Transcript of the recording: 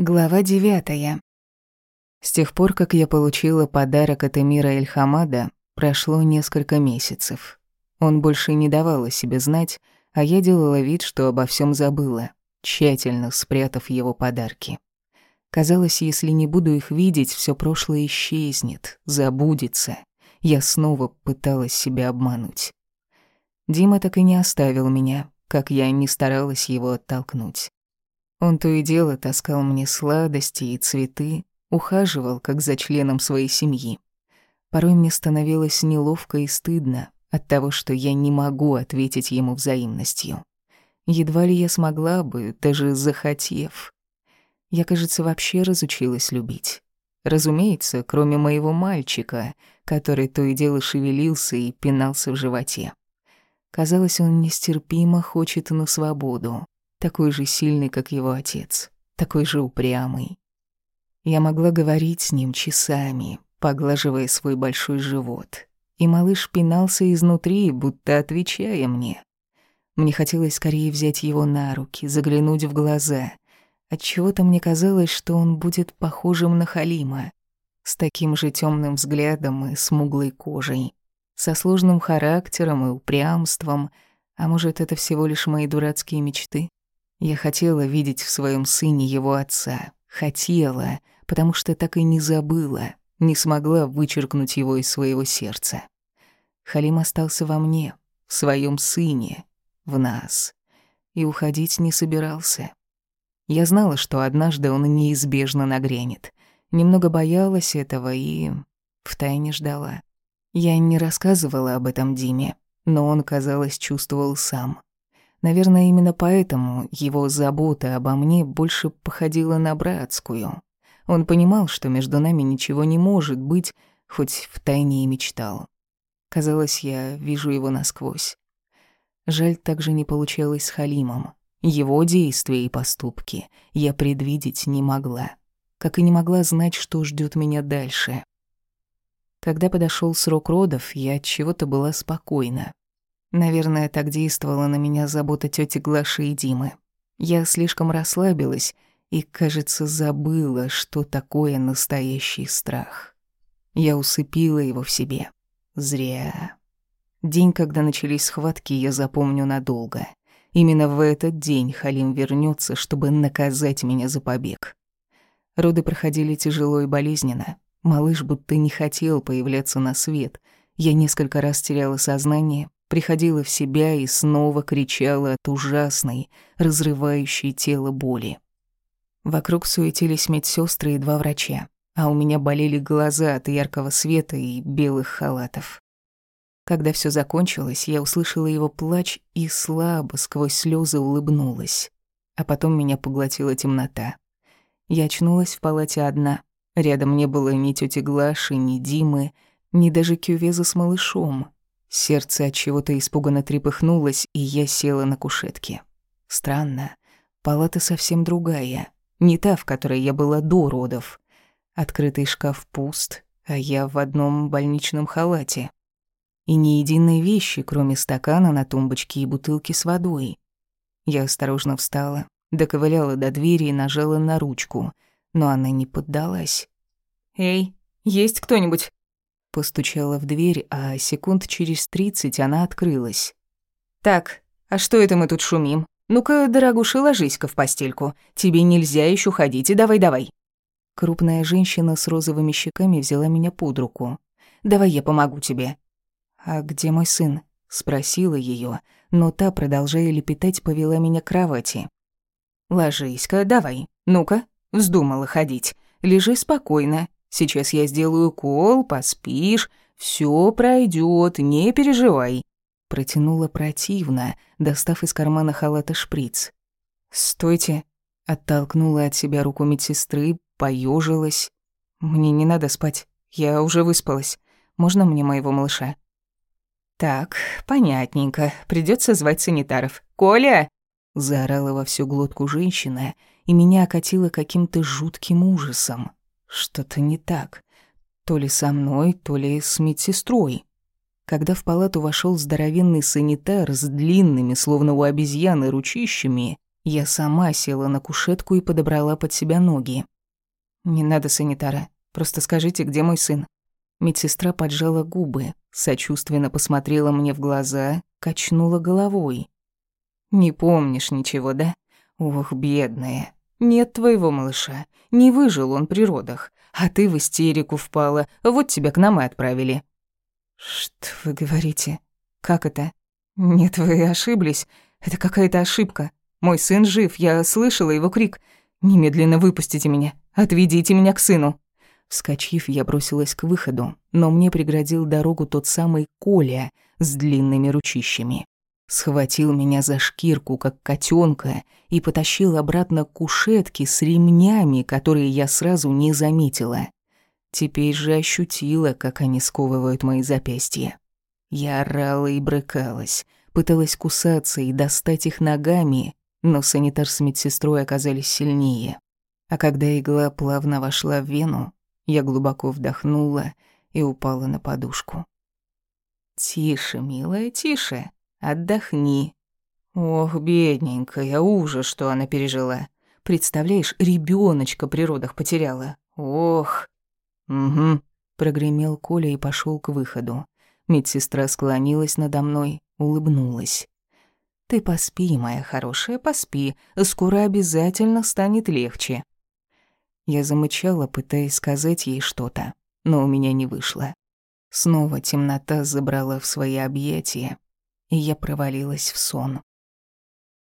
Глава девятая. С тех пор, как я получила подарок от эмира Эльхамада, прошло несколько месяцев. Он больше не давал о себе знать, а я делала вид, что обо всем забыла, тщательно спрятав его подарки. Казалось, если не буду их видеть, все прошлое исчезнет, забудется. Я снова пыталась себя обмануть. Дима так и не оставил меня, как я не старалась его оттолкнуть. Он то и дело таскал мне сладости и цветы, ухаживал, как за членом своей семьи. Порой мне становилось неловко и стыдно от того, что я не могу ответить ему взаимностью. Едва ли я смогла бы, даже захотев. Я, кажется, вообще разучилась любить. Разумеется, кроме моего мальчика, который то и дело шевелился и пинался в животе. Казалось, он нестерпимо хочет на свободу такой же сильный, как его отец, такой же упрямый. Я могла говорить с ним часами, поглаживая свой большой живот, и малыш пинался изнутри, будто отвечая мне. Мне хотелось скорее взять его на руки, заглянуть в глаза. Отчего-то мне казалось, что он будет похожим на Халима, с таким же темным взглядом и смуглой кожей, со сложным характером и упрямством, а может, это всего лишь мои дурацкие мечты? Я хотела видеть в своем сыне его отца. Хотела, потому что так и не забыла, не смогла вычеркнуть его из своего сердца. Халим остался во мне, в своем сыне, в нас. И уходить не собирался. Я знала, что однажды он неизбежно нагрянет. Немного боялась этого и втайне ждала. Я не рассказывала об этом Диме, но он, казалось, чувствовал сам. Наверное, именно поэтому его забота обо мне больше походила на братскую. Он понимал, что между нами ничего не может быть, хоть втайне и мечтал. Казалось, я вижу его насквозь. Жаль, так же не получалось с Халимом. Его действия и поступки я предвидеть не могла, как и не могла знать, что ждет меня дальше. Когда подошел срок родов, я от чего-то была спокойна. Наверное, так действовала на меня забота тети Глаши и Димы. Я слишком расслабилась и, кажется, забыла, что такое настоящий страх. Я усыпила его в себе. Зря. День, когда начались схватки, я запомню надолго. Именно в этот день Халим вернется, чтобы наказать меня за побег. Роды проходили тяжело и болезненно. Малыш будто не хотел появляться на свет. Я несколько раз теряла сознание, приходила в себя и снова кричала от ужасной, разрывающей тело боли. Вокруг суетились медсестры и два врача, а у меня болели глаза от яркого света и белых халатов. Когда все закончилось, я услышала его плач и слабо сквозь слезы улыбнулась. А потом меня поглотила темнота. Я очнулась в палате одна. Рядом не было ни тети Глаши, ни Димы, ни даже кювеза с малышом, Сердце от чего-то испуганно трепыхнулось, и я села на кушетке. Странно. Палата совсем другая. Не та, в которой я была до родов. Открытый шкаф пуст, а я в одном больничном халате. И ни единой вещи, кроме стакана на тумбочке и бутылки с водой. Я осторожно встала, доковыляла до двери и нажала на ручку, но она не поддалась. «Эй, есть кто-нибудь?» Постучала в дверь, а секунд через тридцать она открылась. «Так, а что это мы тут шумим? Ну-ка, дорогуша, ложись-ка в постельку. Тебе нельзя еще ходить, и давай-давай». Крупная женщина с розовыми щеками взяла меня под руку. «Давай я помогу тебе». «А где мой сын?» — спросила ее, но та, продолжая лепетать, повела меня к кровати. «Ложись-ка, давай. Ну-ка, вздумала ходить. Лежи спокойно. Сейчас я сделаю укол, поспишь, все пройдет, не переживай». Протянула противно, достав из кармана халата шприц. «Стойте!» — оттолкнула от себя руку медсестры, поежилась. «Мне не надо спать, я уже выспалась. Можно мне моего малыша?» «Так, понятненько, придется звать санитаров. Коля!» Заорала во всю глотку женщина, и меня окатило каким-то жутким ужасом. Что-то не так. То ли со мной, то ли с медсестрой. Когда в палату вошел здоровенный санитар с длинными, словно у обезьяны, ручищами, Я сама села на кушетку и подобрала под себя ноги. «Не надо санитара. Просто скажите, где мой сын?» Медсестра поджала губы, сочувственно посмотрела мне в глаза, качнула головой. «Не помнишь ничего, да? Ох, бедная. Нет твоего малыша. Не выжил он при родах. А ты в истерику впала. Вот тебя к нам и отправили». «Что вы говорите? Как это?» «Нет, вы ошиблись. Это какая-то ошибка. Мой сын жив, я слышала его крик. Немедленно выпустите меня. Отведите меня к сыну». Вскочив, я бросилась к выходу, но мне преградил дорогу тот самый Коля с длинными ручищами. Схватил меня за шкирку, как котенка, и потащил обратно к кушетке с ремнями, которые я сразу не заметила. Теперь же ощутила, как они сковывают мои запястья. Я орала и брыкалась, пыталась кусаться и достать их ногами, но санитар с медсестрой оказались сильнее. А когда игла плавно вошла в вену, я глубоко вдохнула и упала на подушку. «Тише, милая, тише. Отдохни». Ох, бедненькая, ужас, что она пережила. Представляешь, ребеночка при родах потеряла. Ох. Угу, прогремел Коля и пошел к выходу. Медсестра склонилась надо мной, улыбнулась. «Ты поспи, моя хорошая, поспи. Скоро обязательно станет легче». Я замычала, пытаясь сказать ей что-то, но у меня не вышло. Снова темнота забрала в свои объятия, и я провалилась в сон.